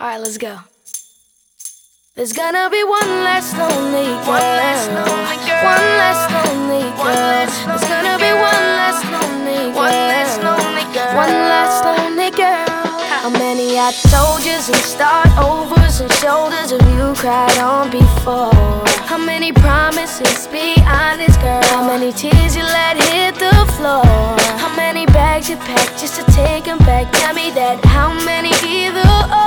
Alright, let's go. There's gonna be one less lonely girl. One less lonely girl. One less lonely girl. There's gonna be one less lonely girl. One less lonely girl. One less lonely girl. How many I told yous and start overs and shoulders have you cried on before? How many promises? Be honest, girl. How many tears you let hit the floor? How many bags you packed just to take them back? Tell me that. How many either or?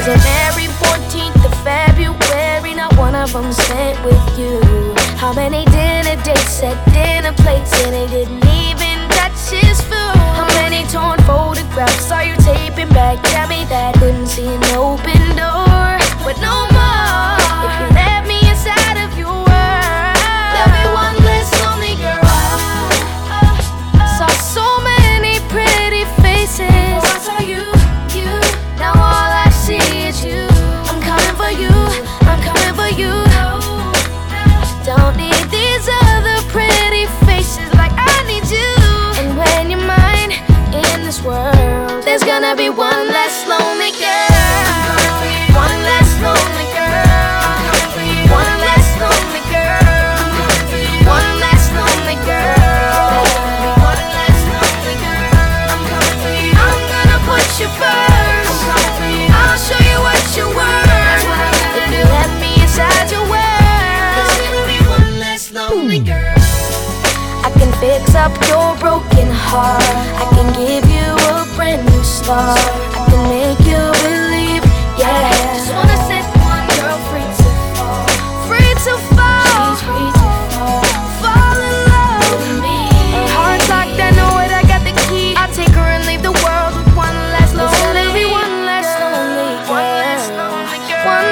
Christmas wasn't every 14th of February. Not one of them spent with you. How many dinner dates at dinner plates and they didn't even touch his food? How many torn photographs are you taping back? Tell me that couldn't see an open door, world, there's gonna be one less lonely girl. One less lonely girl. One less lonely girl. One less lonely girl. One less lonely girl. I'm gonna put you first. I'll show you what you're worth. If you let me inside your world, there's gonna be one less lonely girl. I can fix up your broken heart. I can give you brand new start. I can make you believe, yeah. Just wanna set one girl free to fall, free to fall, free to fall. in love with me. Locked, I know. I got the key. I take her and leave the world with one less lonely, girl. one less lonely one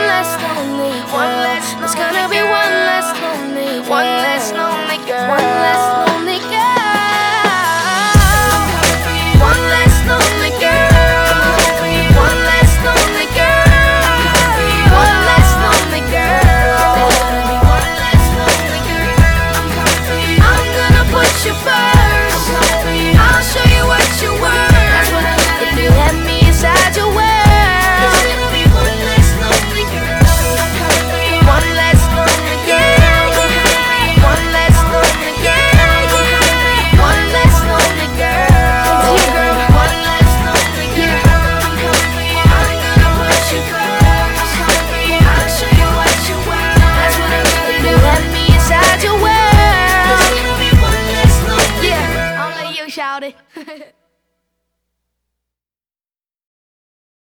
less lonely, It's gonna be. Totally.